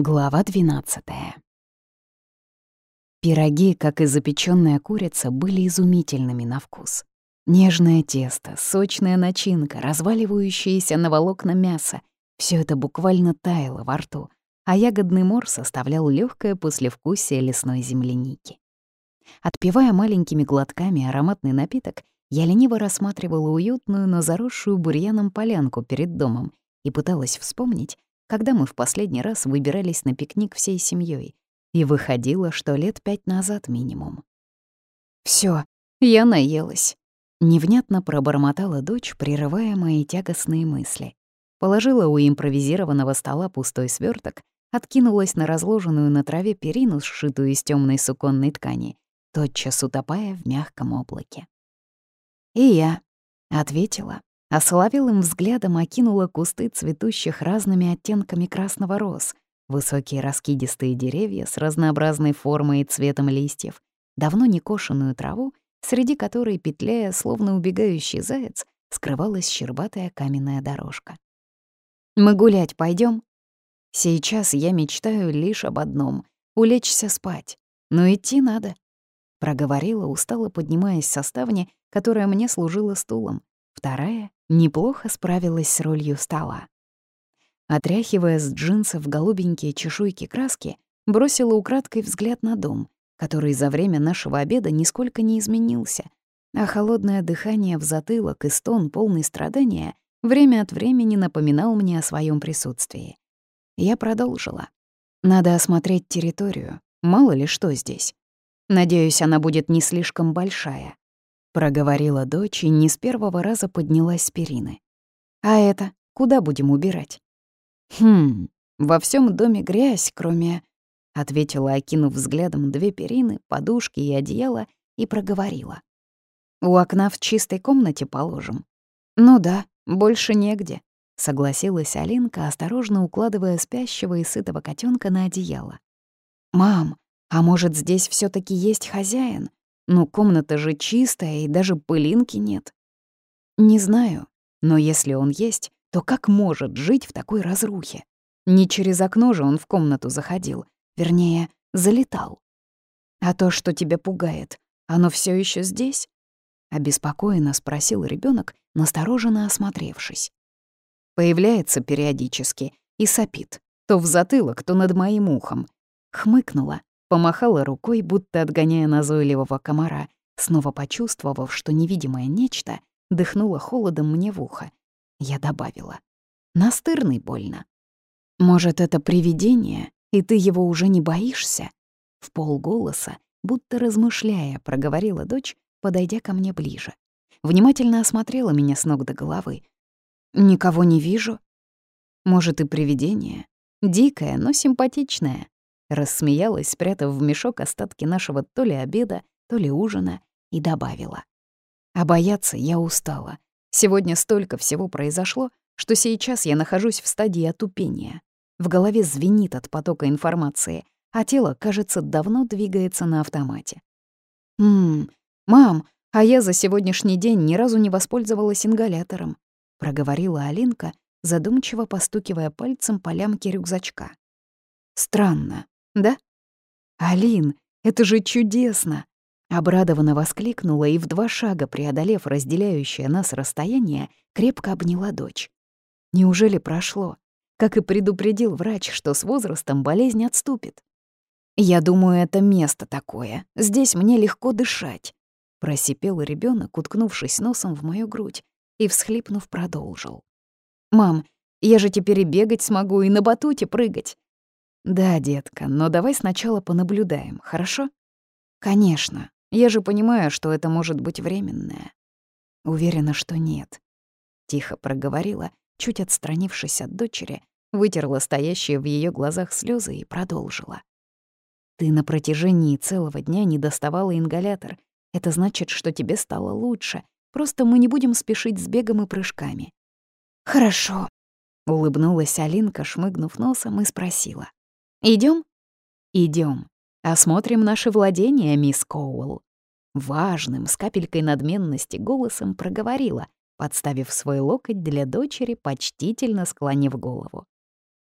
Глава 12 Пироги, как и запечённая курица, были изумительными на вкус. Нежное тесто, сочная начинка, разваливающееся на волокна мясо — всё это буквально таяло во рту, а ягодный мор составлял лёгкое послевкусие лесной земляники. Отпивая маленькими глотками ароматный напиток, я лениво рассматривала уютную, но заросшую бурьяном полянку перед домом и пыталась вспомнить, когда мы в последний раз выбирались на пикник всей семьей, и выходило, что лет пять назад минимум. Все, я наелась. Невнятно пробормотала дочь, прерывая мои тягостные мысли. Положила у импровизированного стола пустой сверток, откинулась на разложенную на траве перину, сшитую из темной суконной ткани, тотчас утопая в мягком облаке. «И я», — ответила, соловелым взглядом окинула кусты цветущих разными оттенками красного роз, высокие раскидистые деревья с разнообразной формой и цветом листьев, давно не кошенную траву, среди которой, петляя, словно убегающий заяц, скрывалась щербатая каменная дорожка. «Мы гулять пойдем? Сейчас я мечтаю лишь об одном — улечься спать. Но идти надо», — проговорила, устало поднимаясь со ставни, которая мне служила стулом. Вторая неплохо справилась с ролью стола. Отряхивая с джинсов голубенькие чешуйки краски, бросила украдкой взгляд на дом, который за время нашего обеда нисколько не изменился, а холодное дыхание в затылок и стон, полный страдания, время от времени напоминал мне о своем присутствии. Я продолжила. Надо осмотреть территорию, мало ли что здесь. Надеюсь, она будет не слишком большая. Проговорила дочь и не с первого раза поднялась с перины. «А это куда будем убирать?» «Хм, во всем доме грязь, кроме...» — ответила, окинув взглядом две перины, подушки и одеяло, и проговорила. «У окна в чистой комнате положим». «Ну да, больше негде», — согласилась Алинка, осторожно укладывая спящего и сытого котенка на одеяло. «Мам, а может, здесь все таки есть хозяин? Ну, комната же чистая, и даже пылинки нет. Не знаю, но если он есть, то как может жить в такой разрухе? Не через окно же он в комнату заходил, вернее, залетал. А то, что тебя пугает, оно все еще здесь? Обеспокоенно спросил ребенок, настороженно осмотревшись. Появляется периодически и сопит, то в затылок, то над моим ухом. Хмыкнула, Помахала рукой, будто отгоняя назойливого комара, снова почувствовав, что невидимое нечто дыхнуло холодом мне в ухо. Я добавила. Настырный больно. Может, это привидение, и ты его уже не боишься? В полголоса, будто размышляя, проговорила дочь, подойдя ко мне ближе. Внимательно осмотрела меня с ног до головы. «Никого не вижу. Может, и привидение. Дикое, но симпатичное. Рассмеялась, спрятав в мешок остатки нашего то ли обеда, то ли ужина, и добавила. А бояться я устала. Сегодня столько всего произошло, что сейчас я нахожусь в стадии отупения. В голове звенит от потока информации, а тело, кажется, давно двигается на автомате. «Ммм, мам, а я за сегодняшний день ни разу не воспользовалась ингалятором», — проговорила Алинка, задумчиво постукивая пальцем по лямке рюкзачка. «Странно, да? Алин, это же чудесно! Обрадованно воскликнула и в два шага, преодолев разделяющее нас расстояние, крепко обняла дочь. Неужели прошло? Как и предупредил врач, что с возрастом болезнь отступит. «Я думаю, это место такое. Здесь мне легко дышать», — просипел ребенок, уткнувшись носом в мою грудь, и, всхлипнув, продолжил. «Мам, я же теперь и бегать смогу, и на батуте прыгать. «Да, детка, но давай сначала понаблюдаем, хорошо?» «Конечно. Я же понимаю, что это может быть временное». «Уверена, что нет», — тихо проговорила, чуть отстранившись от дочери, вытерла стоящие в ее глазах слезы и продолжила. «Ты на протяжении целого дня не доставала ингалятор. Это значит, что тебе стало лучше. Просто мы не будем спешить с бегом и прыжками». «Хорошо», — улыбнулась Алинка, шмыгнув носом, и спросила. Идем? Идем. Осмотрим наши владения, мисс Коуэлл. Важным, с капелькой надменности голосом проговорила, подставив свой локоть для дочери, почтительно склонив голову.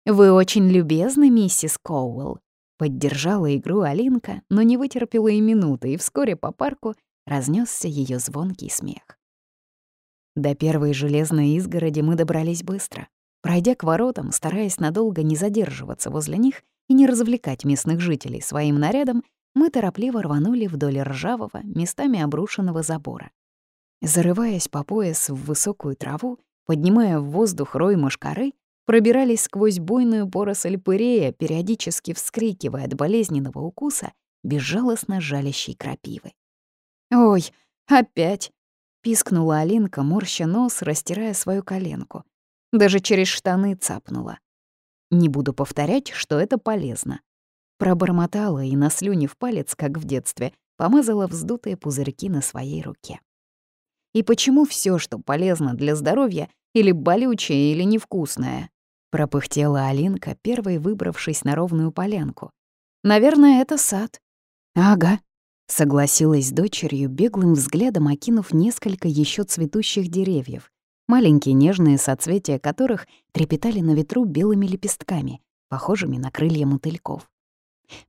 «Вы очень любезны, миссис Коуэлл», — поддержала игру Алинка, но не вытерпела и минуты, и вскоре по парку разнесся ее звонкий смех. До первой железной изгороди мы добрались быстро. Пройдя к воротам, стараясь надолго не задерживаться возле них и не развлекать местных жителей своим нарядом, мы торопливо рванули вдоль ржавого, местами обрушенного забора. Зарываясь по пояс в высокую траву, поднимая в воздух рой мошкары, пробирались сквозь буйную поросль пырея, периодически вскрикивая от болезненного укуса безжалостно жалящей крапивы. «Ой, опять!» — пискнула Алинка, морща нос, растирая свою коленку. Даже через штаны цапнула. Не буду повторять, что это полезно. Пробормотала и, наслюнив палец, как в детстве, помазала вздутые пузырьки на своей руке. И почему все, что полезно для здоровья, или болючее, или невкусное? Пропыхтела Алинка, первой выбравшись на ровную полянку. Наверное, это сад. Ага, согласилась с дочерью, беглым взглядом окинув несколько еще цветущих деревьев, маленькие нежные соцветия которых трепетали на ветру белыми лепестками, похожими на крылья мотыльков.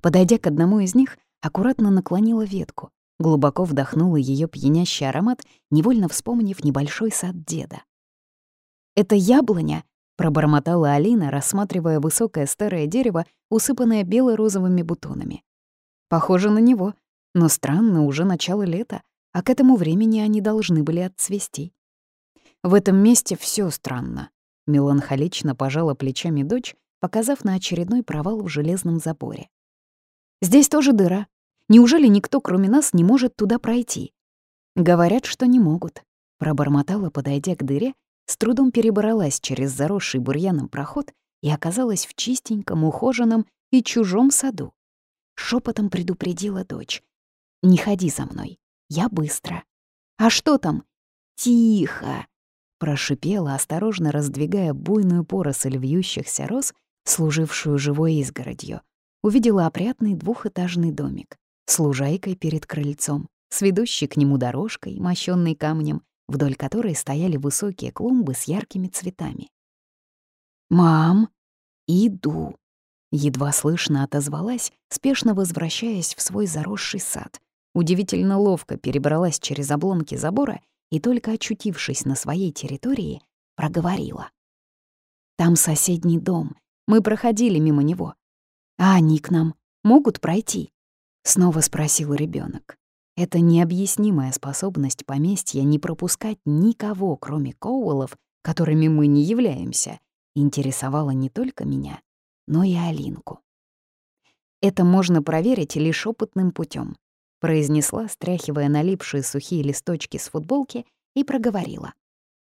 Подойдя к одному из них, аккуратно наклонила ветку, глубоко вдохнула ее пьянящий аромат, невольно вспомнив небольшой сад деда. «Это яблоня?» — пробормотала Алина, рассматривая высокое старое дерево, усыпанное бело-розовыми бутонами. «Похоже на него, но странно, уже начало лета, а к этому времени они должны были отцвести. В этом месте все странно», — меланхолично пожала плечами дочь, показав на очередной провал в железном заборе. Здесь тоже дыра. Неужели никто, кроме нас, не может туда пройти? Говорят, что не могут. Пробормотала, подойдя к дыре, с трудом перебралась через заросший бурьяном проход и оказалась в чистеньком, ухоженном и чужом саду. Шепотом предупредила дочь. «Не ходи за мной, я быстро». «А что там?» «Тихо!» Прошипела, осторожно раздвигая буйную поросль вьющихся роз, служившую живой изгородью, увидела опрятный двухэтажный домик с лужайкой перед крыльцом, с ведущей к нему дорожкой, мощенной камнем, вдоль которой стояли высокие клумбы с яркими цветами. «Мам, иду!» Едва слышно отозвалась, спешно возвращаясь в свой заросший сад. Удивительно ловко перебралась через обломки забора и, только очутившись на своей территории, проговорила. «Там соседний дом. Мы проходили мимо него. «А они к нам могут пройти?» — снова спросил ребенок. Это необъяснимая способность поместья не пропускать никого, кроме Коуэллов, которыми мы не являемся, интересовала не только меня, но и Алинку. «Это можно проверить лишь опытным путем, произнесла, стряхивая налипшие сухие листочки с футболки, и проговорила.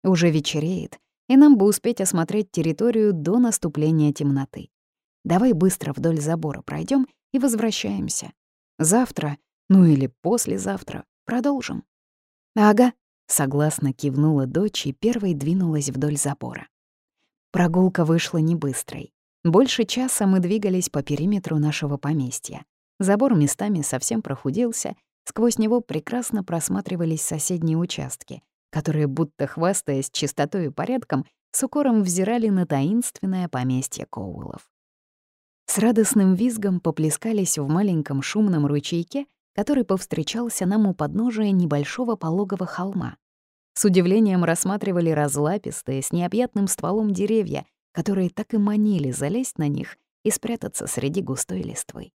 «Уже вечереет, и нам бы успеть осмотреть территорию до наступления темноты. Давай быстро вдоль забора пройдем и возвращаемся. Завтра, ну или послезавтра, продолжим». «Ага», — согласно кивнула дочь и первой двинулась вдоль забора. Прогулка вышла не быстрой. Больше часа мы двигались по периметру нашего поместья. Забор местами совсем прохудился, сквозь него прекрасно просматривались соседние участки, которые, будто хвастаясь чистотой и порядком, с укором взирали на таинственное поместье Коулов с радостным визгом поплескались в маленьком шумном ручейке, который повстречался нам у подножия небольшого пологого холма. С удивлением рассматривали разлапистые, с необъятным стволом деревья, которые так и манили залезть на них и спрятаться среди густой листвы.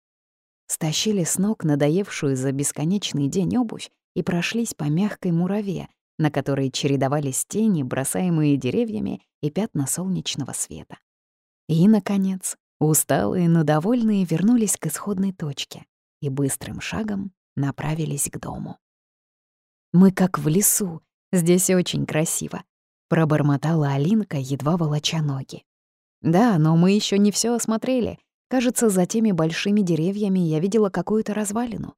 Стащили с ног надоевшую за бесконечный день обувь и прошлись по мягкой мураве, на которой чередовались тени, бросаемые деревьями и пятна солнечного света. И, наконец, Усталые, но довольные вернулись к исходной точке и быстрым шагом направились к дому. «Мы как в лесу, здесь очень красиво», — пробормотала Алинка, едва волоча ноги. «Да, но мы еще не все осмотрели. Кажется, за теми большими деревьями я видела какую-то развалину.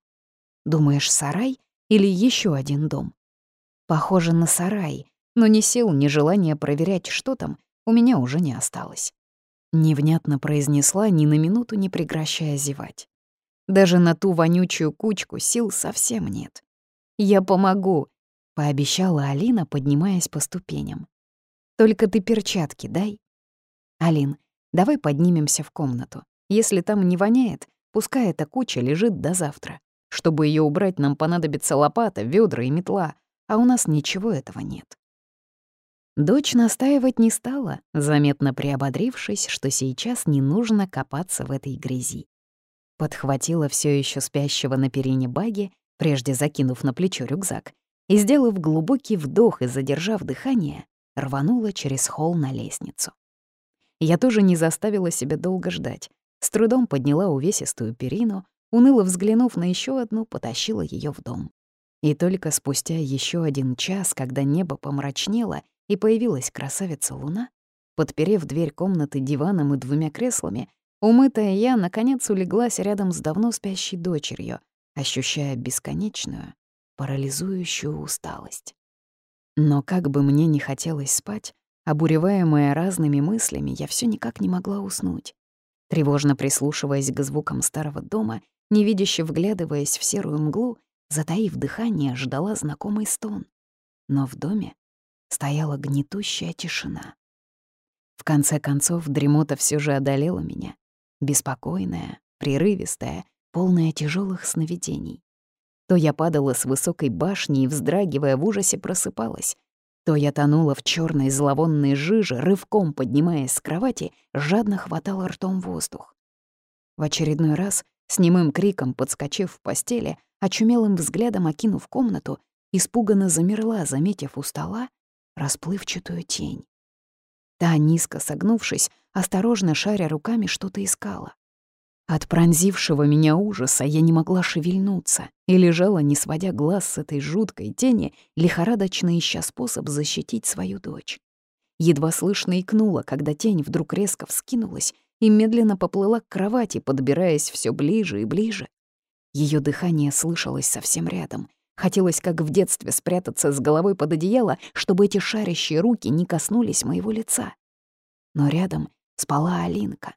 Думаешь, сарай или еще один дом? Похоже на сарай, но ни сил, ни желания проверять, что там, у меня уже не осталось. Невнятно произнесла, ни на минуту не прекращая зевать. Даже на ту вонючую кучку сил совсем нет. «Я помогу», — пообещала Алина, поднимаясь по ступеням. «Только ты перчатки дай». «Алин, Давай поднимемся в комнату. Если там не воняет, пускай эта куча лежит до завтра. Чтобы ее убрать, нам понадобится лопата, ведра и метла, а у нас ничего этого нет. Дочь настаивать не стала, заметно приободрившись, что сейчас не нужно копаться в этой грязи. Подхватила все еще спящего на перине баги, прежде закинув на плечо рюкзак, и, сделав глубокий вдох и задержав дыхание, рванула через холл на лестницу. Я тоже не заставила себя долго ждать. С трудом подняла увесистую перину, уныло взглянув на еще одну, потащила ее в дом. И только спустя еще один час, когда небо помрачнело и появилась красавица Луна, подперев дверь комнаты диваном и двумя креслами, умытая я, наконец, улеглась рядом с давно спящей дочерью, ощущая бесконечную, парализующую усталость. Но как бы мне ни хотелось спать, обуреваемая разными мыслями, я все никак не могла уснуть. Тревожно прислушиваясь к звукам старого дома, невидяще вглядываясь в серую мглу, затаив дыхание, ждала знакомый стон. Но в доме стояла гнетущая тишина. В конце концов, дремота все же одолела меня. Беспокойная, прерывистая, полная тяжелых сновидений. То я падала с высокой башни и, вздрагивая в ужасе, просыпалась. То я тонула в черной зловонной жиже, рывком поднимаясь с кровати, жадно хватала ртом воздух. В очередной раз, с немым криком подскочив в постели, очумелым взглядом окинув комнату, испуганно замерла, заметив у стола расплывчатую тень. Та, низко согнувшись, осторожно шаря руками, что-то искала. От пронзившего меня ужаса я не могла шевельнуться и лежала, не сводя глаз с этой жуткой тени, лихорадочно ища способ защитить свою дочь. Едва слышно икнула, когда тень вдруг резко вскинулась и медленно поплыла к кровати, подбираясь все ближе и ближе. Ее дыхание слышалось совсем рядом, Хотелось, как в детстве, спрятаться с головой под одеяло, чтобы эти шарящие руки не коснулись моего лица. Но рядом спала Алинка.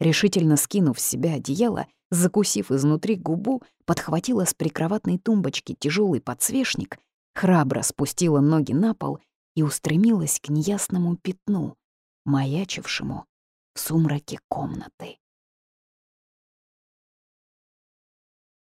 Решительно скинув с себя одеяло, закусив изнутри губу, подхватила с прикроватной тумбочки тяжелый подсвечник, храбро спустила ноги на пол и устремилась к неясному пятну, маячившему в сумраке комнаты.